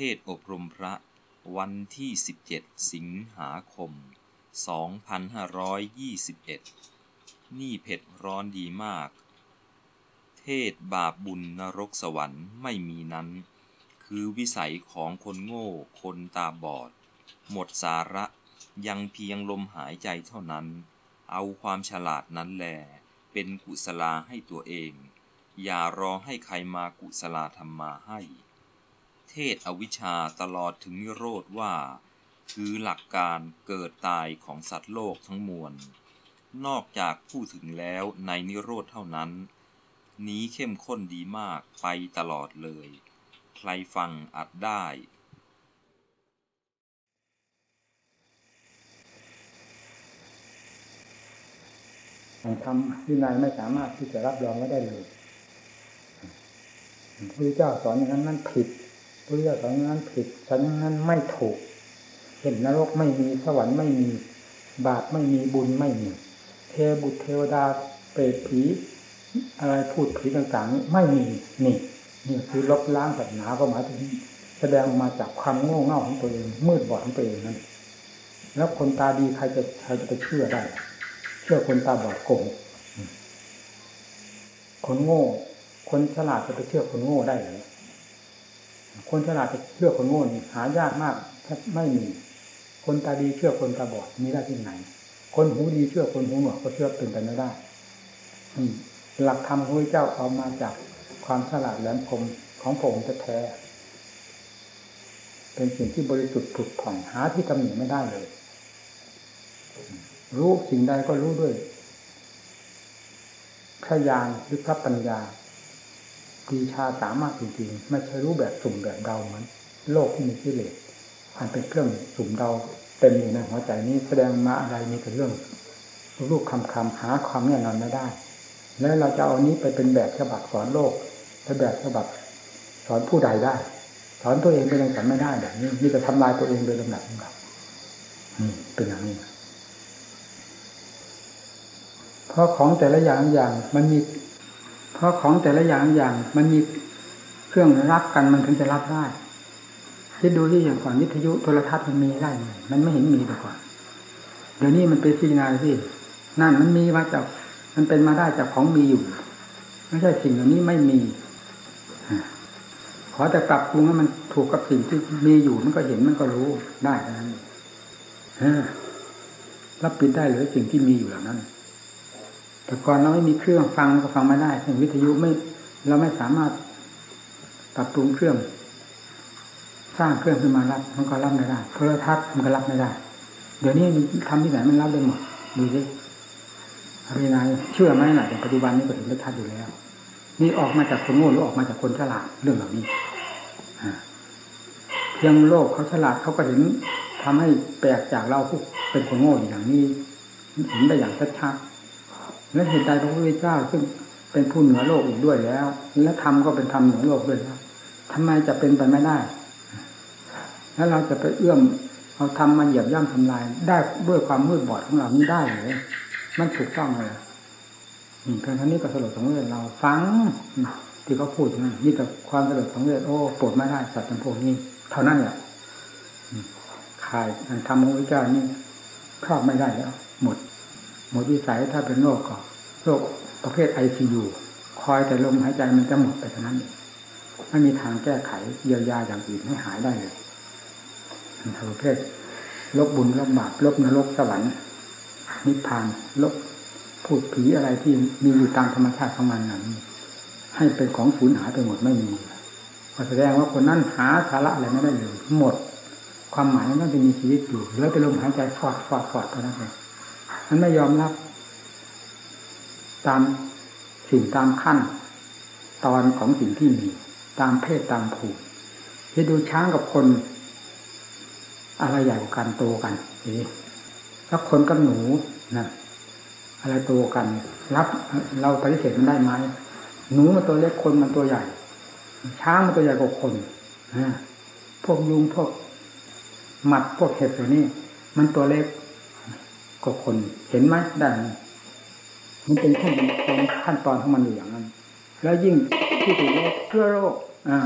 เทศอบรมพระวันที่ 17 สิงหาคม 2521 นี่เผ็ดร้อนดีมาก เทศบาปบุญนรกสวรรค์ไม่มีนั้น คือวิสัยของคนโง่ คนตาบอด หมดสาระยังเพียงลมหายใจเท่านั้น เอาความฉลาดนั้นแล เป็นกุศลาให้ตัวเอง อย่ารอให้ใครมากุศลาธรรมมาให้ เทศอวิชชาตลอดถึงนิโรธว่า คือหลักการเกิดตายของสัตว์โลกทั้งมวล นอกจากพูดถึงแล้วในนิโรธเท่านั้น นี้เข้มข้นดีมากไปตลอดเลย ใครฟังอัดได้ทำวินัยไม่สามารถที่จะรับรองไว้ได้เลยพระพุทธเจ้าสอนอย่างนั้นนั้นผิด พระพุทธเอนอย่างนั้นผิดสอนนั้นไม่ถูก เห็นนรกไม่มีสวรรค์ไม่มี บาปไม่มีบุญไม่มี เทบุตรเทวดาเปรตผีอะไรพูดผีต่างๆนี้ไม่มีนี่นี่คือลบล้างศาสนาก็หมายถึงแสดงออกมาจากความโง่เง่าของตัวเองมืดบอดของตัวเองนั่นแล้วคนตาดีใครจะใครจะไปเชื่อได้ เชื่อคนตาบอดโกงคนโง่ คนฉลาดจะไปเชื่อคนโง่ได้หรือ คนฉลาดจะเชื่อคนโง่นี่หายากมากแทบไม่มี คนตาดีเชื่อคนตาบอดมีได้ที่ไหน คนหูดีเชื่อคนหูหนวกก็เชื่อเป็นไปไม่ได้หลักธรรมพระเจ้าเอามาจากความฉลาดแหลมคมของพระองค์แท้ เป็นสิ่งที่บริสุทธิ์ผุดผ่องหาที่ตำหนิไม่ได้เลย รู้สิ่งใดก็รู้ด้วยพระญาณหรือพระปัญญา ปีชาสามารถจริงๆไม่ใช่รู้แบบสุ่มแบบเดาเหมือนโลกที่มีกิเลสอันเป็นเครื่องสุ่มเดาเต็มอยู่ในหัวใจนี้แสดงมาอะไรมีแต่เรื่องรูปคำคำหาความแน่นอนไม่ได้ แล้วเราจะเอานี้ไปเป็นแบบฉบับสอนโลกเป็นแบบฉบับสอนผู้ใดได้ สอนตัวเองไปยังสอนไม่ได้แบบนี้มีแต่ทำลายตัวเองโดยลำดับลำดับนี่เป็นอย่างนี้ เพราะของแต่ละอย่างอย่างมันมี เพราะของแต่ละอย่างอย่าง มันมีเครื่องรับกันมันถึงจะรับได้คิดดูที่อย่างก่อนวิทยุโทรทัศน์มันมีได้ไหมมันไม่เห็นมีแต่ก่อนเดี๋ยวนี้มันเป็นสิ่งนาที่นั่นมันมีมาจากมันเป็นมาได้จากของมีอยู่ ไม่ใช่สิ่งเหล่านี้ไม่มีขอแต่ปรับปรุงให้มันถูกกับสิ่งที่มีอยู่มันก็เห็นมันก็รู้ได้เท่านั้นรับปิดได้หรือสิ่งที่มีอยู่เหล่านั้น แต่ก่อนเราไม่มีเครื่องฟังก็ฟังไม่ได้เช่นวิทยุไม่เราไม่สามารถปรับปรุงเครื่อง สร้างเครื่องขึ้นมารับมันก็รับไม่ได้โทรทัศน์มันก็รับไม่ได้ เดี๋ยวนี้ทำที่ไหนมันรับได้หมดดูสิอะไรนายเชื่อไหมหน่ะแต่ปัจจุบันนี้ก็เห็นโทรทัศน์อยู่แล้ว นี่ออกมาจากคนโง่หรือออกมาจากคนฉลาดเรื่องเหล่านี้เพียงโลกเขาฉลาดเขาก็เห็นทำให้แปลกจากเราผู้เป็นคนโง่อย่างนี้เห็นได้อย่างชัดๆ และเหตุใดพระพุทธเจ้าซึ่งเป็นผู้เหนือโลกอีกด้วยแล้ว และธรรมก็เป็นธรรมเหนือโลกด้วยแล้วทำไมจะเป็นไปไม่ได้ แล้วเราจะไปเอื้อมเอาทำมาเหยียบย่ำทำลาย ได้ด้วยความมืดบอดของเรานี้ได้หรือมันถูกต้องเลยเพียงท่านี้ก็สลดสังเวชเราฟังที่เขาพูดนะนี่แต่ความสลดสังเวชโอ้ปวดไม่ได้สัตว์จำพวกนี้ เท่านั้นแหละขายทำของพระเจ้านี่ครอบไม่ได้แล้วหมด หมดวิสัยถ้าเป็นโรคก็โรคประเภทไอซียูคอยแต่ลมหายใจมันจะหมดไปเท่านั้นเองไม่มีทางแก้ไขเยียวยาอย่างอื่นให้หายได้เลยประเภทลบบุญลบบาปลบนรกสวรรค์นิพพานลบพูดผีอะไรที่มีอยู่ตามธรรมชาติของมันนั้นให้เป็นของสูญหายไปหมดไม่มีก็แสดงว่าคนนั้นหาสาระอะไรไม่ได้เลยหมด ความหมายนั้นจะมีชีวิตอยู่เหลือแต่ลมหายใจฟอดฟอดฟอดเท่านั้นเอง มันไม่ยอมรับ ตามสิ่งตามขั้น ตอนของสิ่งที่มี ตามเพศตามภูมิที่ดูช้างกับคน อะไรใหญ่กว่ากันโตกันนี่ถ้าคนกับหนูนะอะไรโตกัน รับเราปฏิเสธมันได้ไหมหนูมันตัวเล็กคนมันตัวใหญ่ ช้างมันตัวใหญ่กว่าคนนะพวกยุงพวกหมัดพวกเห็บตัวนี้ มันตัวเล็ก กว่าคนเห็นไหมได้มันเป็นขั้นตอนขั้นตอนของมันอยู่อย่างนั้น แล้วยิ่งที่ถูกโรคเพื่อโรคอ่า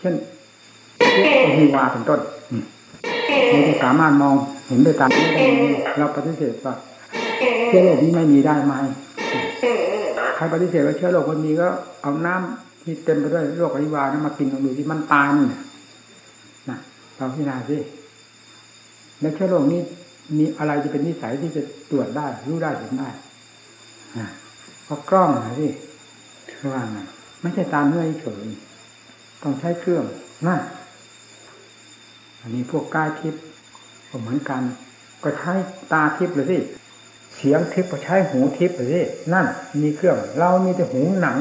เช่นวิวาเป็นต้นเราจะสามารถมองเห็นด้วยตาเราปฏิเสธว่าเชื้อโรคนี้ไม่มีได้ไหมใครปฏิเสธว่าเชื้อโรคมันมีก็เอาน้ำที่เต็มไปด้วยโรคอวิวานั้นมากินลองดูที่มันตายนี่นะเราพิจารณาสิแล้วเชื้อโรคนี้ มีอะไรจะเป็นนิสัยที่จะตรวจได้รู้ได้เห็นได้ก็กล้องนะสิว่าไงไม่ใช่ตามเนื้อเฉยต้องใช้เครื่องนั่นอันนี้พวกกายทิพย์ก็เหมือนกัน ก็ใช้ตาทิพย์เลยสิเสียงทิพย์ก็ใช้หูทิพย์เลยสินั่น มีเครื่อง เรามีแต่หูหนัง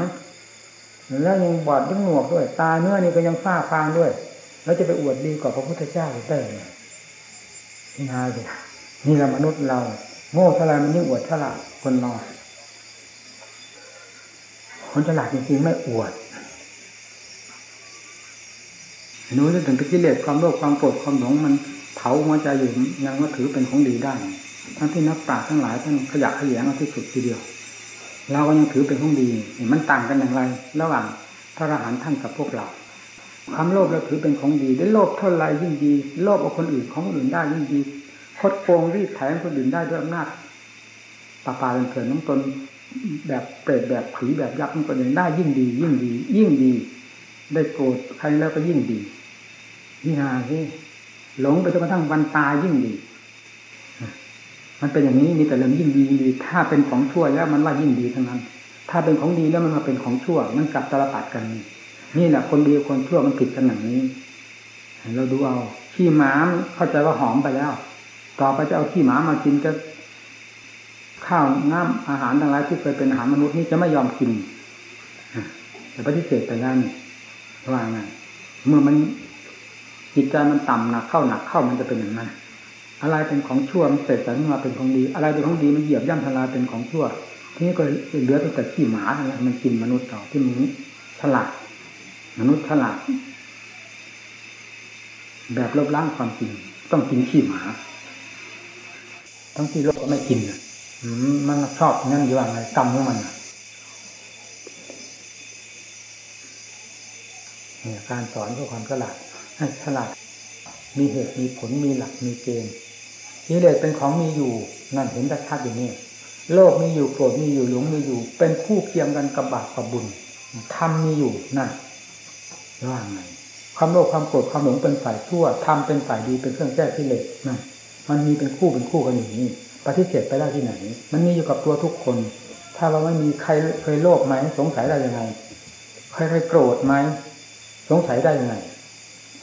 แล้วยังบอดยังหนวกด้วย ตาเนื้อนี่ก็ยังฝ้าฟางด้วย แล้วจะไปอวดดีกว่าพระพุทธเจ้าได้ไงนี่นาสิ นี่เรามนุษย์เรา โง่เท่าไรมันยิ่งอวดเท่าไรคนนอนคนฉลาดจริงๆไม่อวดรู้จะถึงกิเลสความโลภความโกรธความหลงมันเผาหัวใจอยู่ยังว่าถือเป็นของดีได้ ทั้งที่นักปราชญ์ทั้งหลายท่านขยะขยงมาที่สุดทีเดียว เราก็ยังถือเป็นของดีมันต่างกันอย่างไร ระหว่างพระอรหันต์ท่านกับพวกเรา ความโลภเราถือเป็นของดี ได้โลภเท่าไรยิ่งดี โลภเอาคนอื่นของคนอื่นได้ยิ่งดี คดโกงรีดแถงคนอื่นได้ด้วยอำนาจปาปาเป็นเถื่อนน้องตนแบบเปรตแบบผีแบบยักษ์น้องตนเองได้ยิ่งดี ยิ่งดี ยิ่งดี ได้โกรธใครแล้วก็ยิ่งดีนี่ฮะที่หลงไปจนกระทั่งวันตายยิ่งดี มันเป็นอย่างนี้มีแต่เรื่องยิ่งดียิ่งดี ถ้าเป็นของชั่วแล้วมันว่ายิ่งดีทั้งนั้น ถ้าเป็นของดีแล้วมันมาเป็นของชั่ว มันกลับตลปัดกัน นี่แหละคนดีคนชั่วมันผิดกันอย่างนี้เราดูเอาขี้หมาเข้าใจว่าหอมไปแล้ว ต่อไปจะเอาขี้หมามากินจะข้าวน้ำอาหารทั้งหลายที่เคยเป็นอาหารมนุษย์นี่จะไม่ยอมกินแต่ปฏิเสธไปได้นี่ว่าไงเมื่อมันจิตใจมันต่ำหนักเข้าหนักเข้ามันจะเป็นอย่างนั้นอะไรเป็นของชั่วมันเสร็จแต่มาเป็นของดี อะไรเป็นของดีมันเหยียบย่ำทลายเป็นของชั่ว ทีนี้ก็เหลือแต่ขี้หมาอะไรมันกินมนุษย์ต่อที่มันฉลาดมนุษย์ฉลาดแบบลบล้างความจริง ต้องกินขี้หมา ทั้งที่โลกก็ไม่กินมันชอบงั้นอยู่ว่าไงกรรมของมันเนี่ยการสอนเพื่อความฉลาดให้ฉลาด มีเหตุมีผลมีหลักมีเกณฑ์กิเลสเป็นของมีอยู่นั่นเห็นชัดอย่างนี้โลกมีอยู่โกรธมีอยู่หลงมีอยู่ เป็นคู่เคียงกันกับบาปกับบุญธรรมมีอยู่นั่นว่าไงความโลภความโกรธความหลงเป็นฝ่ายชั่วธรรมเป็นฝ่ายดีเป็นเครื่องแก้กิเลสนั่น มันมีเป็นคู่เป็นคู่กันอย่างนี้ปฏิเสธไปได้ที่ไหน มันมีอยู่กับตัวทุกคน ถ้าเราไม่มีใครเคยโลภไหมสงสัยได้ยังไงใครเคยโกรธไหมสงสัยได้ยังไง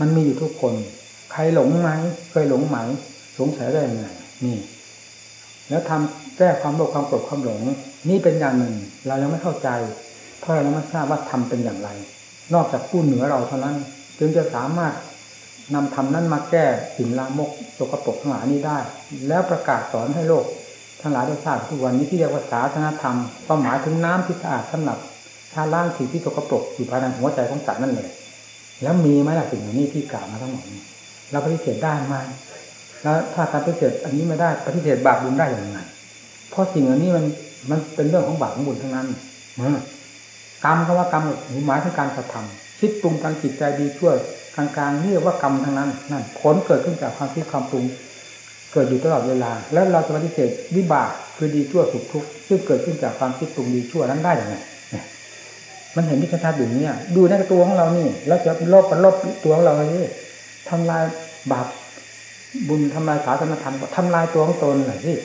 มันมีอยู่ทุกคน ใครหลงไหมเคยหลงไหมสงสัยได้ยังไงนี่ แล้วทำแก้ความโลภความโกรธความหลง นี่เป็นอย่างหนึ่ง เรายังไม่เข้าใจ เพราะเราไม่ทราบว่าทำเป็นอย่างไร นอกจากผู้เหนือเราเท่านั้น จึงจะสามารถ นำธรรมนั้นมาแก้สิ่งลามกสกปรกทั้งหลายนี้ได้ แล้วประกาศสอนให้โลกทั้งหลายได้ทราบทุกวันนี้ที่เรียกว่าศาสนาธรรมความหมายถึงน้ำที่สะอาดสำหรับชาล้างสิ่งที่สกปรกอยู่ภายในหัวใจของสัตว์นั่นเลยแล้วมีไหมล่ะสิ่งเหล่านี้ที่กล่าวมาทั้งหมดเราปฏิเสธได้ไหมแล้วถ้าการปฏิเสธอันนี้ไม่ได้ปฏิเสธบาปบุญได้อย่างไรเพราะสิ่งเหล่านี้มันมันเป็นเรื่องของบาปของบุญทั้งนั้นกรรมคำว่ากรรมหมายถึงการกระทำ คิดปรุงทางจิตใจดีชั่วกลางๆเรียกว่ากรรมทั้งนั้นนั่นผลเกิดขึ้นจากความคิดความปรุง เกิดอยู่ตลอดเวลา แล้วเราจะปฏิเสธวิบากคือดีชั่วสุขทุกข์ซึ่งเกิดขึ้นจากความคิดปรุงดีชั่วนั้นได้อย่างไรมันเห็นที่ชัดๆอย่างนี้ดูในตัวของเรานี่แล้วจะลบกันลบตัวของเราเลยทำลายบาปบุญทำลายศาสนธรรมทำลายตัวของตนหน่อยที่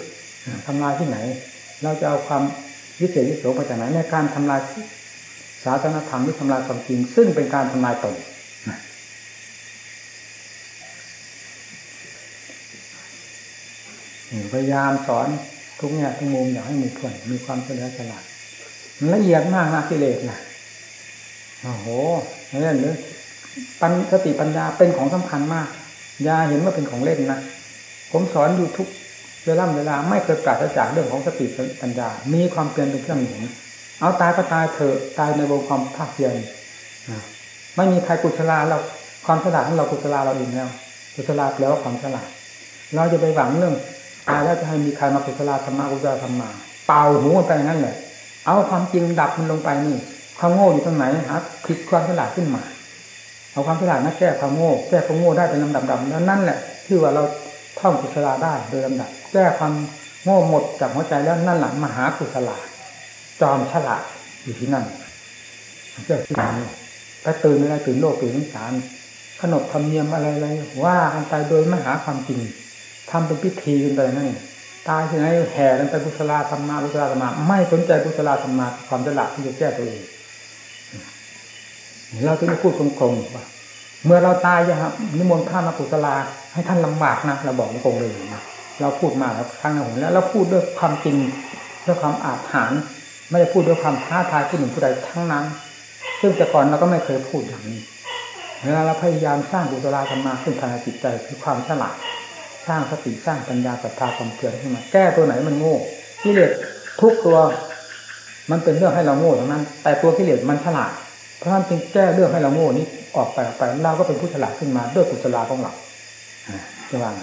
ทำลายที่ไหน เราจะเอาความวิเศษวิโสมาจากไหนในการทำลาย ศาสนธรรมหรือทำลายความจริง ซึ่งเป็นการทำลายตนพยายามสอนทุกแง่ยทุกมุมอยากให้มีเพื่อนมีความเฉลียวฉลาดมันละเอียดมากนะกิเลสนะโอ้โหนี่นเลยปัญสติปัญญาเป็นของสำคัญมากยาเห็นว่าเป็นของเล่นนะผมสอนอยู่ทุกเวลาเวลาไม่เคยปราศจากเรื่องของสติปัญญา มีความเปลี่ยนเป็นเครื่องหนุน เอาตายก็ตายเถอะตายในวงความภาคเพียรไม่มีใครกุศลาเราความฉลาดของเรากุศลาเราเองแล้วกุศลาแปลว่าความฉลาด เราจะไปหวังเรื่องตายแล้วจะให้มีใครมากุศลาธรรมะกุศลธรรมมาเป่าหูไปอย่างนั้นแหละเอาความจริงดับมันลงไปนี่ ความโง่อยู่ตรงไหนครับคิดความฉลาดขึ้นมาเอาความฉลาดมาแก้ความโง่แก้ความโง่ได้เป็นลำดับดำแล้วนั่นแหละที่ว่าเราท่องกุศลาได้โดยลำดับ แก้ความโง่หมดจากหัวใจแล้วนั่นหลังมหากุศลา จอมฉลาดอยู่ที่นั่นเจ้าที่นี่ถ้าตื่นอะไรตื่นโลกตื่นสงสารขนบธรรมเนียมอะไรอะไรว่ากันไปโดยไม่หาความจริงทำเป็นพิธีกันไปนั่นตายที่ไหนแห่กันไปกุศลธรรมะกุศลธรรมะไม่สนใจกุศลธรรมะความฉลาดที่จะแก้ตัวเองเราจะไม่พูดตรงๆว่าเมื่อเราตายจะครับนิมนต์พระมากุศลาให้ท่านลำบากนะเราบอกตรงเลยนะเราพูดมาแล้วครั้งหนึ่งแล้วเราพูดด้วยความจริงด้วยความอาถรรพ์ ไม่ได้พูดด้วยความท้าทายผู้หนึ่งผู้ใดทั้งนั้น ซึ่งแต่ก่อนเราก็ไม่เคยพูดอย่างนี้เวลาเราพยายามสร้างกุศลธรรมะขึ้นภายในจิตใจคือความฉลาดสร้างสติสร้างปัญญาศรัทธาความเพียรขึ้นมาแก้ตัวไหนมันโง่กิเลสทุกตัวมันเป็นเรื่องให้เราโง่ทั้งนั้น แต่ตัวกิเลสมันฉลาด เพราะฉะนั้นจึงแก้เรื่องให้เราโง่นี้ออกไปออกไปเราก็เป็นผู้ฉลาดขึ้นมาด้วยกุศลของเราจะว่าไง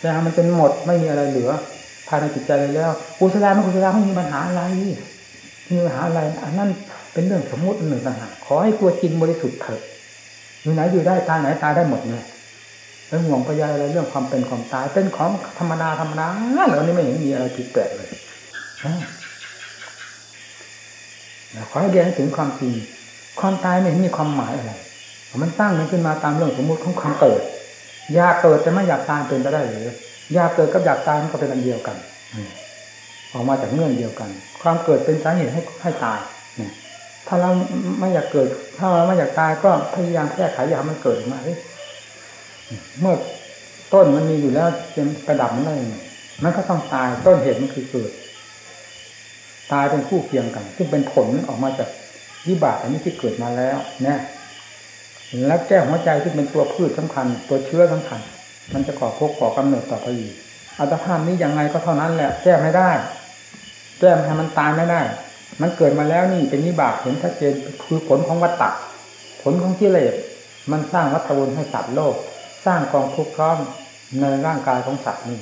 แต่มันจนหมดไม่มีอะไรเหลือ ภายในจิตใจเลยแล้วกุศลไม่กุศลไม่มีปัญหาอะไรมีปัญหาอะไรอันนั้นเป็นเรื่องสมมุติหนึ่งต่างหากขอให้ตัวจริงบริสุทธิ์เถิดอยู่ไหนอยู่ได้ตายไหนตายได้หมดเลยแล้วห่วงปัญญาอะไรเรื่องความเป็นความตาย เป็นของธรรมดาธรรมดาแล้วนี่ไม่เห็นมีอะไรผิดแปลกเลยขอให้เรียนถึงความจริงความตายไม่เห็นมีความหมายอะไรมันตั้งมันขึ้นมาตามเรื่องสมมุติของความเกิดอยากเกิดแต่ไม่อยากตายเป็นไปได้หรือ อยากเกิดกับอยากตายมันก็เป็นอันเดียวกันออกมาจากเงื่อนเดียวกัน ความเกิดเป็นสาเหตุให้ให้ตายถ้าเราไม่อยากเกิด ถ้าเราไม่อยากตายก็พยายามแก้ไขอย่าให้มันเกิดมาเมื่อต้นมันมีอยู่แล้วจะประดับมันได้ยังไงมันก็ต้องตายต้นเหตุมันคือเกิด ตายเป็นคู่เคียงกัน ซึ่งเป็นผลออกมาจากวิบากอันนี้ที่เกิดมาแล้วเนี่ยแล้วแก้หัวใจที่เป็นตัวพืชสำคัญ ตัวเชื้อสำคัญ มันจะก่อพกก่อกำเนิดต่อไปอีกอัตภาพนี้ยังไงก็เท่านั้นแหละแก้ไม่ได้แก้ให้มันตายไม่ได้ มันเกิดมาแล้วนี่เป็นวิบากเห็นชัดเจนคือผลของวัฏฏะผลของกิเลสมันสร้างวัฏวนให้สัตว์โลก สร้างกองทุกข์พร้อมในร่างกายของสัตว์นี่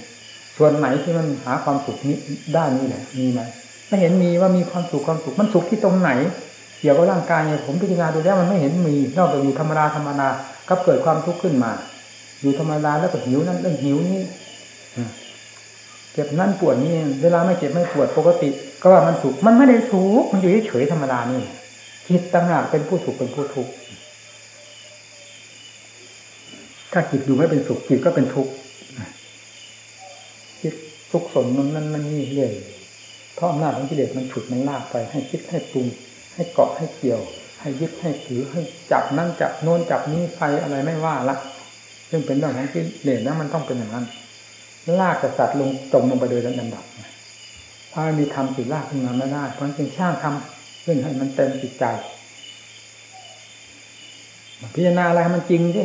ส่วนไหนที่มันหาความสุขนี้ได้นี่แหละมีไหมไม่เห็นมีว่ามีความสุขความสุขมันสุขที่ตรงไหน เกี่ยวกับร่างกายเนี่ยผมพิจารณาดูแล้วมันไม่เห็นมีนอกจากอยู่ธรรมดาธรรมดาก็เกิดความทุกข์ขึ้นมา อยู่ธรรมดาแล้วก็หิวนั่นเรื่องหิวนี่เจ็บนั่นปวดนี่เวลาไม่เจ็บไม่ปวดปกติ ก็ว่ามันสุขมันไม่ได้สุขมันอยู่เฉยธรรมดานี่จิตต่างหากเป็นผู้สุขเป็นผู้ทุกข์ถ้าจิตอยู่ไม่เป็นสุขจิตก็เป็นทุกข์จิตทุกข์สนมันนั่นนั่นนี่เรื่อยเพราะอำนาจของกิเลสมันฉุดมันลากไป ให้คิดให้ปรุง ให้เกาะให้เกี่ยว ให้ยึดให้ถือให้จับนั่นจับโน้นจับนี้ไฟอะไรไม่ว่าละ ซึ่งเป็นเรื่องของกิเลสนะมันต้องเป็นอย่างนั้น ลากสัตว์ลงจมลงไปโดยลำดับถ้ามีธรรมสิลากขึ้นมาไม่ได้ เพราะจึงช่างทำขึ้นให้มันเต็มจิตใจพิจารณาอะไรมันจริงดิ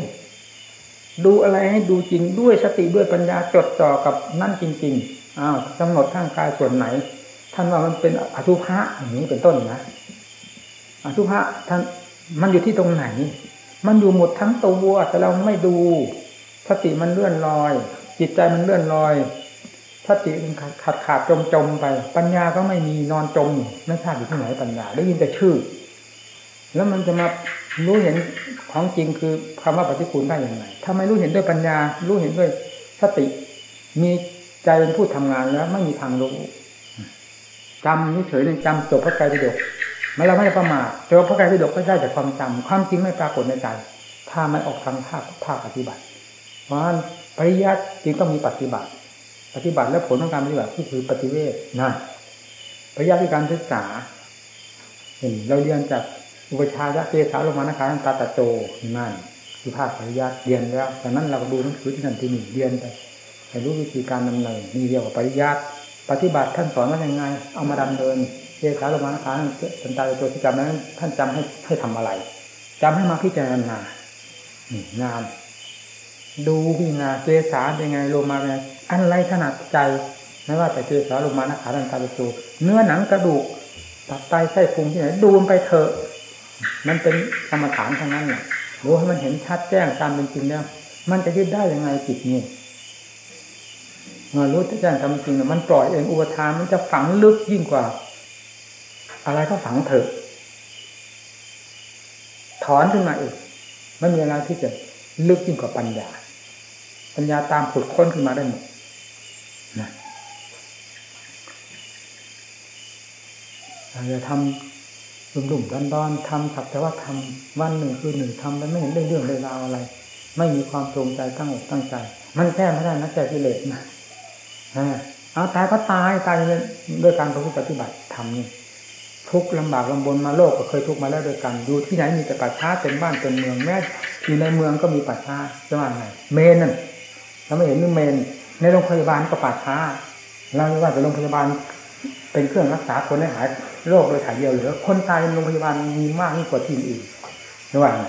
ดูอะไรให้ดูจริงด้วยสติด้วยปัญญาจดจ่อกับนั่นจริง ๆอ้าวกำหนดทางกายส่วนไหน ท่านว่ามันเป็นอสุภะอย่างนี้เป็นต้นนะอสุภะท่านมันอยู่ที่ตรงไหน มันอยู่หมดทั้งตัวแต่เราไม่ดูสติมันเลื่อนลอย จิตใจมันเลื่อนลอยสติมันขาดขาดจมจมไป ปัญญาก็ไม่มีนอนจมไม่ทราบอยู่ที่ไหนปัญญา ได้ยินแต่ชื่อ แล้วมันจะมารู้เห็นของจริงคือคำว่าปฏิคูลได้อย่างไรถ้าไม่รู้เห็นด้วยปัญญา รู้เห็นด้วยสติ มีใจเป็นผู้ทำงานแล้ว ไม่มีทางรู้จำเฉยๆจำจบพระไตรปิฎก มันเราไม่ได้ประมาทเจอพระไตรปิฎกก็ได้แต่ความจำความจริงไม่ปรากฏในใจถ้าไม่ออกทางภาคภาคปฏิบัติ เพราะฉะนั้นปริยัติจึงต้องมีปฏิบัติ ปฏิบัติและผลของการปฏิบัติก็คือปฏิเวทนั่นปริยัติคือการศึกษาเห็นเราเรียนจากอุปชายะเกสาลมานะคาตาตะโจนั่นคือภาคปริยัติเรียนแล้วจากนั้นเราก็ดูหนังสือที่นั่นที่นี่เรียนไปให้รู้วิธีการดำเนินนี่เรียกว่าปริยัติปฏิบัติท่านสอนว่ายังไง เอามาดำเนิน เกสาลมานะคาสันตาตะโจที่จำนั้นท่านจำให้ให้ทำอะไรจำให้มาพิจารณางาน ดูพิจารณาเกสาเป็นไงโลมาเป็นไงอะไรถนัดใจไม่ว่าแต่เกสาลมานะขาสันตาตะโจเนื้อหนังกระดูกตับไตไส้พุงที่ไหนดูมันไปเถอะ มันเป็นกรรมฐานทั้งนั้นเนี่ยรู้ให้มันเห็นชัดแจ้งตามเป็นจริงแล้วมันจะยึดได้ยังไงจิตนี่เมื่อรู้แจ้งตามเป็นจริงมันปล่อยเองอุปทานมันจะฝังลึกยิ่งกว่า อะไรก็ฝังเถอะถอนขึ้นมาอีกไม่มีอะไรที่จะลึกยิ่งกว่าปัญญา ปัญญาตามขุดค้นขึ้นมาได้หมดนะเราจะทำดุ่มๆดอนๆทำสักแต่ว่าทำวันหนึ่งคือหนึ่งทำแล้วไม่เห็นได้เรื่องได้ราวอะไร ไม่มีความตรงใจตั้งอกตั้งใจ มันแก้ไม่ได้นะแก้กิเลสนะเอาตายก็ตายตายด้วยการประพฤติปฏิบัติทำนี่ ทุกลำบากลำบนมาโลกก็เคยทุกมาแล้วด้วยกันอยู่ที่ไหนมีแต่ป่าช้าเป็นบ้านเป็นเมืองแม้อยู่ในเมืองก็มีป่าช้าจะว่าไงเมนนั่นเราไม่เห็นนี่เมน ในโรงพยาบาลก็ป่าช้าเราว่าแต่โรงพยาบาลเป็นเครื่องรักษาคนให้หายโรคโดยถ่ายเดียวหรือคนตายในโรงพยาบาลมีมากยิ่งกว่าที่อื่นจะว่าไง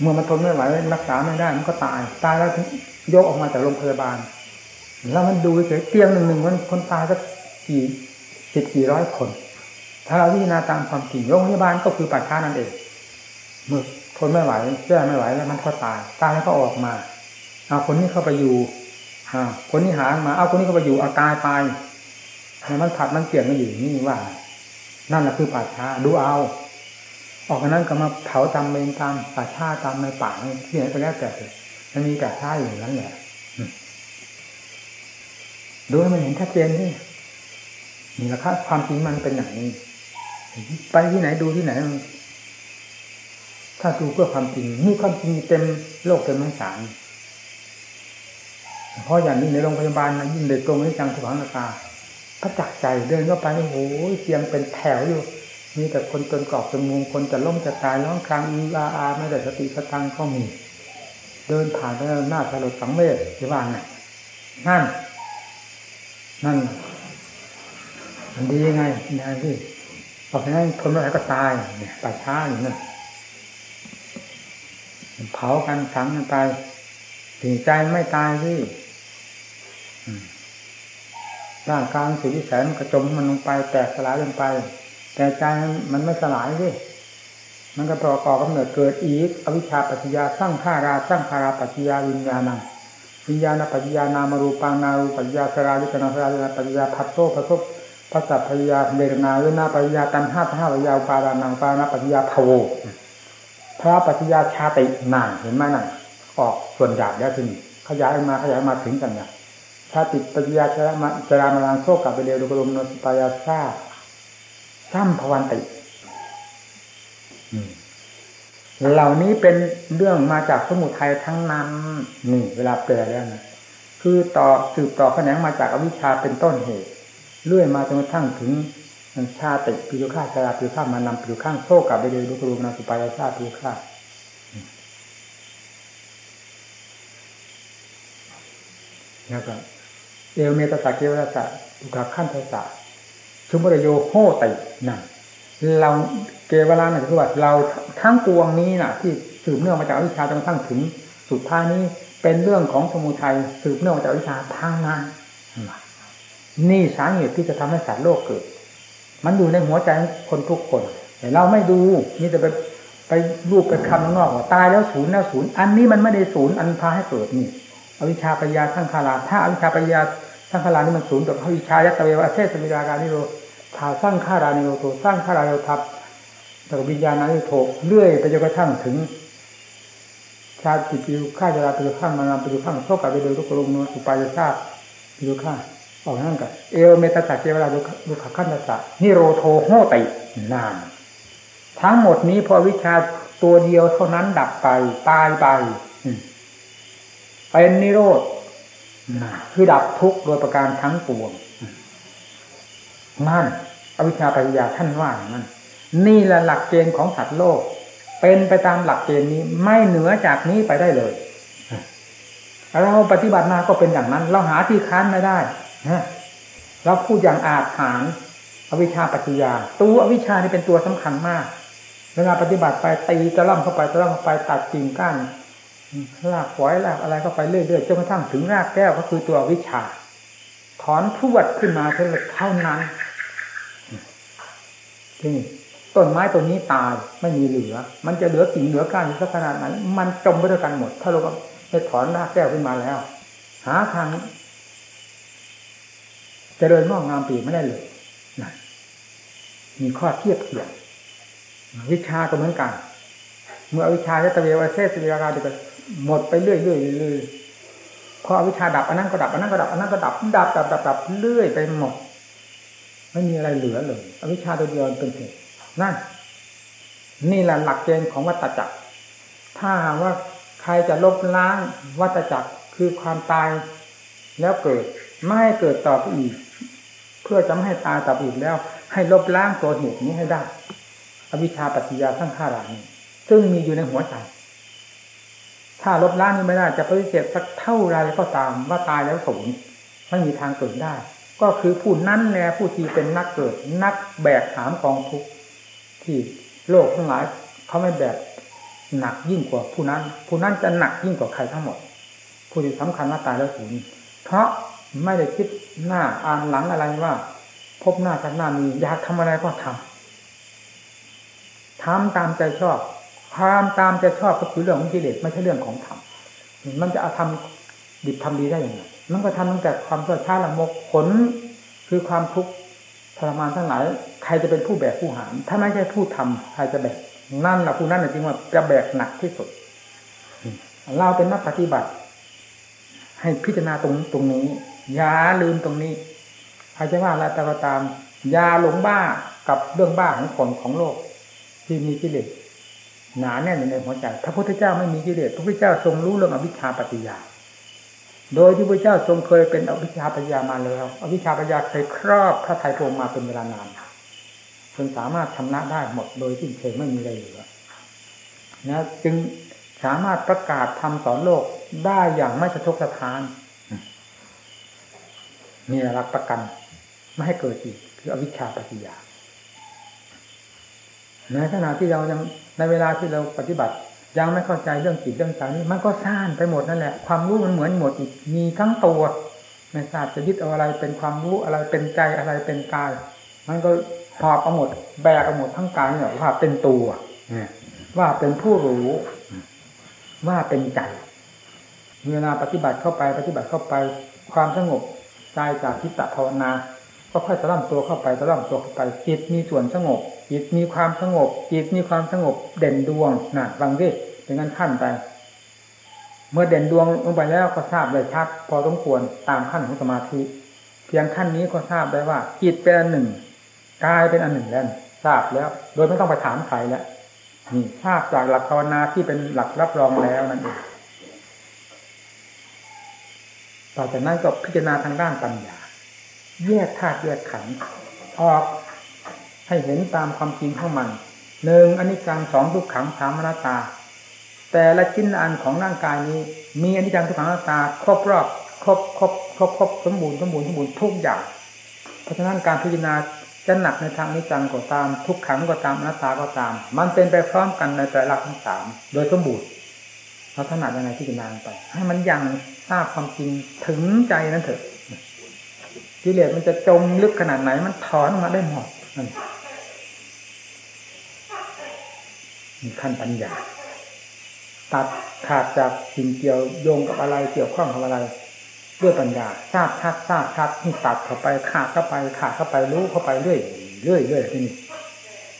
เมื่อมันทนไม่ไหวรักษาไม่ได้มันก็ตาย ตายแล้วยกออกมาจากโรงพยาบาล แล้วมันดูเฉยเตียงหนึ่งหนึ่งมันคนตายสักกี่สิบกี่ร้อยคน ถ้าเราพิจารณาตามความจริงโรงพยาบาลก็คือป่าช้านั่นเองมื่อทนไม่ไหวแก้ไม่ไหวแล้วมันก็ตายตายแล้วก็ออกมาเอาคนนี้เข้าไปอยู่อาคนนี้หามาเอาคนนี้เข้าไปอยู่เอาตายไปมันผัดมันเปลี่ยนกันอยู่นี่ว่า นั่นแหละคือป่าช้าดูเอา ออกจากนั้นก็มาเผาตามเมนตามป่าช้าตามในป่าที่ไหนก็แล้วแต่มันมีป่าช้าอยู่นั้นแหละดูให้มันเห็นชัดเจนนี่นี่แหละครับความจริงมันเป็นอย่างนี้ ไปที่ไหนดูที่ไหน ถ้าดูเพื่อความจริงนี่ความจริงเต็มโลกเต็มทั้งสารเพราะอย่างนี้ในโรงพยาบาลนะยิ่งเด็กตรงนี้จังสุขังนาคาก็จักใจเดินเข้าไปโอ้โหเตียงเป็นแถวอยู่ มีแต่คนจนกรอบจนมุงคนจะล้มจะตายร้องครางอาอาไม่ได้สติสตังก็มี เดินผ่านไปหน้าสลดสังเวชที่ว่าไงนั่น นั่นมันดียังไงนะ ที่ออกไปนั้นทนไม่ไหวก็ตายเนี่ยป่าช้าอย่างนั้นเผากันฝังกันไปถึงใจไม่ตายที่ร่างกายสุดวิสัยมันกระจมมันลงไป แตกสลายลงไป แต่ใจมันไม่สลายที่มันก็ประกอบกำเนิดเกิดอีก อวิชชาปัจจยาสังขาราสังขาราปัจจยาวิญญาณังวิญญาณปัจจยานามรูปังนามรูปปัจจยาสฬายตนัง สฬายตนปัจจยา ผัสโส ผัสโส ผัสสปัจจยาเวทนาเวทนาปัจจยาตัณหา ตัณหาปัจจยา อุปาทานัง อุปาทานปัจจยาภโว ภวปัจจยาชาตินั่นเห็นไหมนั่นออกส่วนหยาบแล้วทีนี้ขยายมาขยายมาถึงกันเนี่ยชาติปัจจยาชรามจรามาลังโซกับไปเรียวดุกรมนสปายาชาซ้ำพวันติเหล่านี้เป็นเรื่องมาจากสมุทัยทั้งนั้นนี่ เวลาแปลแล้วนะคือต่อสืบต่อแขนงมาจากอวิชชาเป็นต้นเหตุ เลื่อยมาจนกระทั่งถึงชาติปิโยฆาชาราปิโยฆามานำปิโยข้าโซกับไปเรียดุกรมนสปายาชาปิโยฆาแล้วก็เอวเมตตาเกวราสะอุกขั้นเทสะชุมรโยโหตินั่นเราเกวรานี่คือว่าเราทั้งปวงนี้น่ะ ที่สืบเนื่องมาจากวิชาจนกระทั่งถึงสุดท้ายนี้เป็นเรื่องของสมุทัยสืบเนื่องมาจากวิชาทางนั้น นี่สาเหตุที่จะทำให้สัตว์โลกเกิด มันอยู่ในหัวใจคนทุกคน แต่เราไม่ดูนี่จะไปไปรูปไปคำนอกว่าตายแล้วศูนย์แล้วศูนย์อันนี้มันไม่ได้ศูนย์อันพาให้เกิดนี่อวิชชาปัญญาทั้งคาราถ้าอวิชชาปัญญาทั้งคารานี่มันสูงแต่อวิชชายัตเววะเทศมิราการนิโรถ้าสร้างคารานิโรโตสร้างคาราโยทับแต่วิญญาณนั้นโถเลื่อยไปจนกระทั่งถึงชาติปิวข้าจะลาปิวข้างมานาปิวข้างโชคกับไปโดยทุกลงนสุปายชาติปิวข้า ออกนั่นกับเอวเมตตาเจเวลาดูขขั้นตะนิโรโทโหตินาน ทั้งหมดนี้พอวิชาตัวเดียวเท่านั้นดับไปตายไปเป็นนิโรธคือดับทุกข์โดยประการทั้งปวงนั่นอวิชชาปัญญาท่านว่าอย่างนั้น นี่แหละหลักเกณฑ์ของสัตว์โลก เป็นไปตามหลักเกณฑ์นี้ไม่เหนือจากนี้ไปได้เลยเราปฏิบัติมาก็เป็นอย่างนั้น เราหาที่ค้านไม่ได้ เราพูดอย่างอาจฐานอวิชชาปัจจยา ตัวอวิชชานี่เป็นตัวสำคัญมาก เวลาปฏิบัติไปตีตะล่ำเข้าไปตะล่ำเข้าไปตัดกิ่งก้านลากฝอยลากอะไรก็ไปเรื่อยๆจนกระทั่งถึงรากแก้วก็คือตัววิชา ถอนพวดขึ้นมาเท่านั้นที่ต้นไม้ตัวนี้ตายไม่มีเหลือ มันจะเหลือกิ่งเหลือก้านสักขนาดไหนมันจมไปด้วยกันหมด ถ้าเราได้ถอนรากแก้วขึ้นมาแล้ว หาทาง จะเดินงอกงามปีไม่ได้เลยนะมีข้อเทียบเทียงวิชาก็เหมือนกัน เมื่ออวิชชาจะตะเววเซสเวลาเดียวหมดไปเรื่อยเรื่อยเรื่อยพออวิชชาดับอันนั้นก็ดับอันนั้นก็ดับอันนั้นก็ดับดับดับดับดับเรื่อยไปหมดไม่มีอะไรเหลือเลยอวิชชาตัวเดียวเป็นเหตุนั่น นี่แหละหลักเกณฑ์ของวัตจักร ถ้าว่าใครจะลบล้างวัตจักรคือความตายแล้วเกิด ไม่ให้เกิดต่อไปอีก เพื่อจะไม่ให้ตายต่อไปอีกแล้ว ให้ลบล้างตัวเหตุนี้ให้ได้ อวิชชาปัจจยาทั้งข้ารานี้ ซึ่งมีอยู่ในหัวใจ ถ้าลบล้างนี้ไม่ได้จะปฏิเสธสักเท่าไรก็ตามว่าตายแล้วสูญไม่มีทางเกิดได้ ก็คือผู้นั้นแหละผู้ที่เป็นนักเกิด นักแบกหามกองทุกข์ที่โลกทั้งหลายเขาไม่แบกหนักยิ่งกว่าผู้นั้น ผู้นั้นจะหนักยิ่งกว่าใครทั้งหมด ผู้ที่สำคัญว่าตายแล้วสูญเพราะ ไม่ได้คิดหน้าอ่านหลังอะไรว่า พบหน้ากันหน้ามีอยากทำอะไรก็ทำทำตามใจชอบความตามใจชอบก็คือเรื่องของกิเลสไม่ใช่เรื่องของธรรมมันจะเอาทำดิบทำดีได้ย่างไรมันก็ทำตั้งแต่ความเสื่อช้าละมกผลคือความทุกข์ทรมานทั้งหลายใครจะเป็นผู้แบกผู้หาม ถ้าไม่ใช่ผู้ทำใครจะแบกนั่นแหละผู้นั้นจริงว่าจะแบกหนักที่สุดเราเป็นนักปฏิบัติ ให้พิจารณาตรงตรงนี้ อย่าลืมตรงนี้ใครจะว่าอะไรแต่ก็ตามยาหลงบ้ากับเรื่องบ้าของคนของโลก ที่มีกิเลสหนาแน่นอยู่ในหัวใจพระพุทธเจ้าไม่มีกิเลสพระพุทธเจ้าทรงรู้เรื่องอวิชชาปฏิยา โดยที่พระเจ้าทรงเคยเป็นอวิชชาปัญญามาแล้ว อวิชชาปัญญาเคยครอบพระไตรพงมาเป็นเวลานานจนสามารถชำระได้หมดโดยที่เคยไม่มีอะไรเหลือนะจึงสามารถประกาศทำสอนโลกได้อย่างไม่สะทกสะท้าน นี่หลักประกัน ไม่ให้เกิดอีกคืออวิชชาปัญญาในขณะที่เรายังในเวลาที่เราปฏิบัติ ยังไม่เข้าใจเรื่องจิตเรื่องใจนี้มันก็ซ่านไปหมดนั่นแหละ ความรู้มันเหมือนหมดอีกมีทั้งตัวไม่ทราบจะยึดเอาอะไรเป็นความรู้อะไรเป็นใจอะไรเป็นกาย มันก็หอบเอาหมด แบกเอาหมดทั้งกายเนี่ยว่าเป็นตัวว่าเป็นผู้รู้ว่าเป็นใจเวลาปฏิบัติเข้าไปปฏิบัติเข้าไป ความสงบ ใจจากทิฏฐภาวนา ก็ค่อยตะล่อมตัวเข้าไปตะล่อมตัวเข้าไปจิตมีส่วนสงบจิตมีความสงบจิตมีความสงบเด่นดวงนะฟังดิเป็นงั้นขั้นไป เมื่อเด่นดวงลงไปแล้วก็ทราบเลยชัดพอสมควรตามขั้นของสมาธิ เพียงขั้นนี้ก็ทราบได้ว่า จิตเป็นอันหนึ่งกายเป็นอันหนึ่งแล้วทราบแล้ว โดยไม่ต้องไปถามใครแล้วนี่ทราบจากหลักภาวนาที่เป็นหลักรับรองแล้วนั่นเอง ต่อจากนั้นก็พิจารณาทางด้านปัญญา แยกธาตุแยกขันธ์ออกให้เห็นตามความจริงของมันหนึ่งอนิจจังสองทุกขังสามอนัตตา แต่ละชิ้นอันของร่างกายนี้ มีอนิจจังทุกขังอนัตตา ครบรอบครบครบครบครบสมบูรณ์สมบูรณ์สมบูรณ์ทุกอย่าง เพราะฉะนั้นการพิจารณาจะหนักในทางอนิจจังก็ตาม ทุกขังก็ตามอนัตตาก็ตาม มันเป็นไปพร้อมกันในแต่ละทั้งสามโดยสมบูรณ์เราถนัดยังไงพิจารณาไป ให้มันยัง ทราบความจริงถึงใจนั้นเถอะกิเลสมันจะจมลึกขนาดไหน มันถอนออกมาได้หมดมีขั้นปัญญา ตัดขาดจากสิ่งเกี่ยวโยงกับอะไรเกี่ยวข้องกับอะไรด้วยปัญญาทราบชัดทราบชัดที่ตัดเข้าไปขาดเข้าไปขาดเข้าไปรู้เข้าไปเรื่อยเรื่อยเรื่อยที่นี่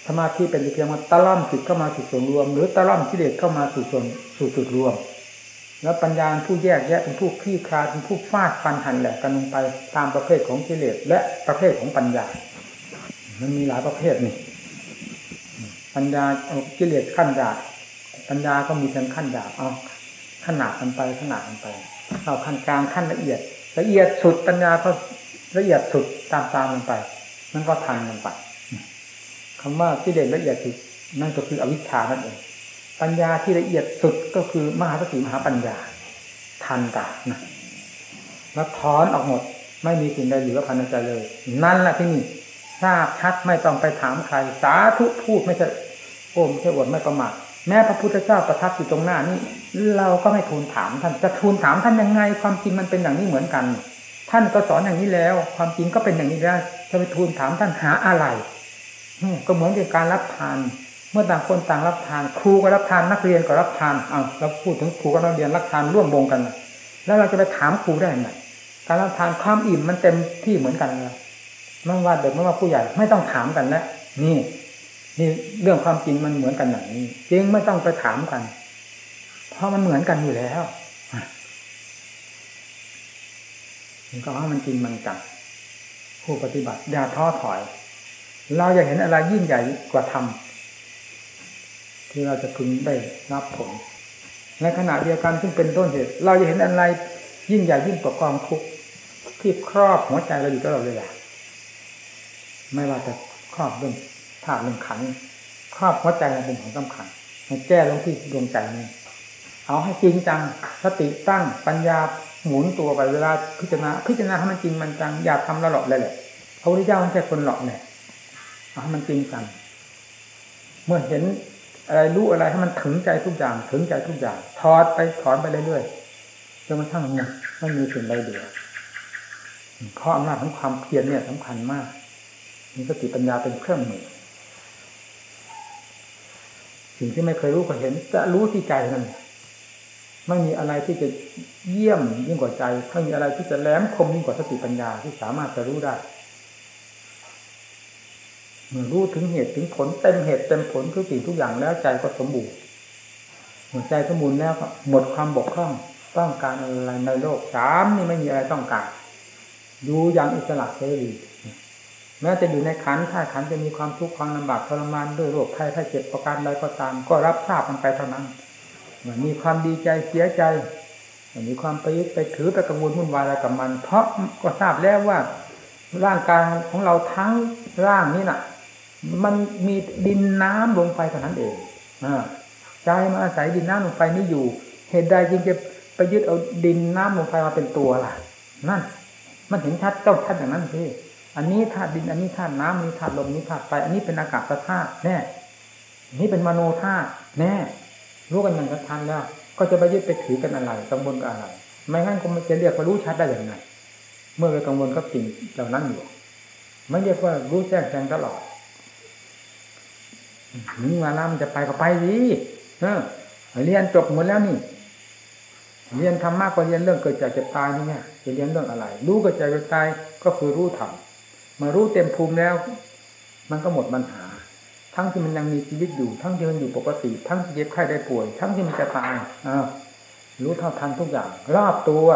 สมาธิเป็นเพียงว่าตะล่อมจิตเข้ามาสู่ส่วนรวม หรือตะล่อมกิเลสเข้ามาสู่ส่วนสู่จุดรวม แล้วปัญญาผู้แยกแยะเป็นผู้คลี่คลายเป็นผู้ฟาดฟันหันแหลกกันลงไปตามประเภทของกิเลสและประเภทของปัญญา มันมีหลายประเภทนี่ปัญญากิเลสขั้นหยาบปัญญาก็มีเพียงขั้นหยาบเอาขนาดกันไปขนาดกันไปเอาขั้นกลางขั้นละเอียด ละเอียดสุดปัญญาก็ละเอียดสุดตามตามกันไปนั่นก็ทันกันไปคำว่ากิเลสละเอียดสุดนั่นก็คืออวิชชานั่นเอง ปัญญาที่ละเอียดสุดก็คือมหาสติมหาปัญญา ทันกันะแล้วถอนออกหมด ไม่มีสิ่งใดเหลือภายในใจเลย นั่นแหละที่นี่ทราบชัดไม่ต้องไปถามใคร สาธุพูดไม่ใช่โอ้ไม่ใช่อวดไม่ประมาทแม้พระพุทธเจ้าประทับอยู่ตรงหน้านี่เราก็ไม่ทูลถามท่านจะทูลถามท่านยังไง ความจริงมันเป็นอย่างนี้เหมือนกัน ท่านก็สอนอย่างนี้แล้ว ความจริงก็เป็นอย่างนี้แล้วจะไปทูลถามท่านหาอะไรก็เหมือนกับการรับทาน เมื่อต่างคนต่างรับทาน ครูก็รับทานนักเรียนก็รับทานเอาเราพูดถึงครูกับนักเรียนรับทานร่วมวงกัน แล้วเราจะไปถามครูได้ยังไงการรับทานความอิ่มมันเต็มที่เหมือนกันเลยไม่ว่าเด็กไม่ว่าผู้ใหญ่ไม่ต้องถามกันแล้วนี่นี่เรื่องความจริงมันเหมือนกันอย่างนี้จริงไม่ต้องไปถามกัน เพราะมันเหมือนกันอยู่แล้วมันก็ว่ามันจริงมันจังผู้ปฏิบัติอย่าท้อถอย เราอยากเห็นอะไรยิ่งใหญ่กว่าธรรม ที่เราจะพึงได้รับผล ในขณะเดียวกันซึ่งเป็นต้นเหตุ เราจะเห็นอะไรยิ่งใหญ่ยิ่งกว่ากองทุกข์ที่ครอบหัวใจเราอยู่ตลอดเวลาไม่ว่าจะครอบเรื่องธาตุเรื่องขันครอบหัวใจเราเป็นของสำคัญให้แก้ลงที่ดวงใจนี้เอาให้จริงจังสติตั้งปัญญาหมุนตัวไปเวลาพิจารณาพิจารณาให้มันจริงมันจังอย่าทำละหลอกเลยแหละพระพุทธเจ้าไม่ใช่คนหลอกเนี่ยเอาให้มันจริงจังเมื่อเห็น อะไรรู้อะไรให้มันถึงใจทุกอย่าง ถึงใจทุกอย่างถอดไปถอนไปเรื่อยๆจนกระทั่งมันไม่มีสิ่งใดเดียวเพราะอำนาจของความเพียรเนี่ยสำคัญมาก มีสติปัญญาเป็นเครื่องมือสิ่งที่ไม่เคยรู้ก็เห็น จะรู้ที่ใจนั่นไม่มีอะไรที่จะเยี่ยมยิ่งกว่าใจไม่มีอะไรที่จะแหลมคมยิ่งกว่าสติปัญญาที่สามารถจะรู้ได้ เมื่อรู้ถึงเหตุถึงผลเต็มเหตุเต็มผลทุกสิ่งทุกอย่างแล้วใจก็สมบูรณ์เมื่อใจสมบูรณ์แล้วหมดความบกพร่องต้องการอะไรในโลกสามนี่ไม่มีอะไรต้องการอยู่อย่างอิสระเสรีแม้จะอยู่ในขันถ้าขันจะมีความทุกข์ความลำบากทรมานด้วยโรคภัยไข้เจ็บประการใดก็ตาม ก็รับทราบมันไปเท่านั้นมีความดีใจเสียใจมีความไปยึดไปถือไปกังวลวุ่นวายอะไรกับมัน เพราะก็ทราบแล้วว่าร่างกายของเราทั้งร่างนี้น่ะ มันมีดินน้ำลงไปเท่านั้นเองอใจมาอาศัยดินน้ำลงไปนี่อยู่ เหตุใดจึงจะไปยึดเอาดินน้ำลงไปมาเป็นตัวล่ะ นั่น มันเห็นชัดเจ้าชัดอย่างนั้นสิอันนี้ธาตุดิน อันนี้ธาตุน้ำอันนี้ธาตุลมอันนี้ธาตุไฟ อันนี้เป็นอากาศธาตุแน่นี่เป็นมโนธาตุแน่รู้กันอย่างชัดแล้ว ก็จะไปยึดไปถือกันอะไรกังวลกับอะไร ไม่งั้นก็จะเรียกว่ารู้ชัดได้อย่างไรเมื่อไปกังวลกับสิ่งเหล่านั้นอยู่ไม่เรียกว่ารู้แจ้งแทงตลอด นี่มาแล้วมันจะไปก็ไปสิเออเรียนจบหมดแล้วนี่ เรียนธรรมะก็เรียนเรื่องเกิดจากเจ็บตายนี่ไงจะเรียนเรื่องอะไร รู้เกิดจากเจ็บตายก็คือรู้ธรรมมารู้เต็มภูมิแล้ว มันก็หมดปัญหา ทั้งที่มันยังมีชีวิตอยู่ ทั้งที่มันอยู่ปกติ ทั้งที่เจ็บไข้ได้ป่วย ทั้งที่มันจะตายอ้าวรู้เท่าทันทุกอย่าง รอบตัว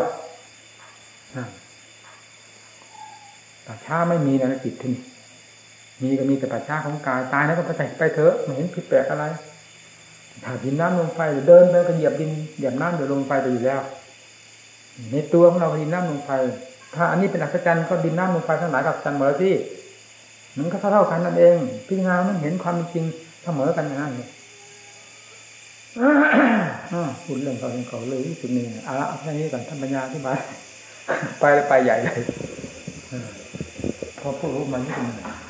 ป่ช้าไม่มีนะจิตที่นี่ มีก็มีแต่ป่าช้าของกายตายแล้วก็ไปใส่ไปเถอะไม่เห็นผิดแปลกอะไรถ้าดินน้ำลงไปเดินไปก็เหยียบดินเหยียบน้ำเดี๋ยวลงไปไปอยู่แล้ว ในตัวของเราดินน้ำลงไปถ้าอันนี้เป็นอัศจรรย์ก็ดินน้ำลงไปทั้งหลายกับจันหมดที่มันก็เท่ากันนั่นเองพิจารณามันเห็นความจริงเสมอกันนั้นเลยพูดเรื่องเขาเรื่องเขาเลยที่สุดนี่อาละแค่นี้ก่อนท่านปัญญาที่บาไปแล้วไปใหญ่เลยพอพูดรู้มันที่ตรงไหน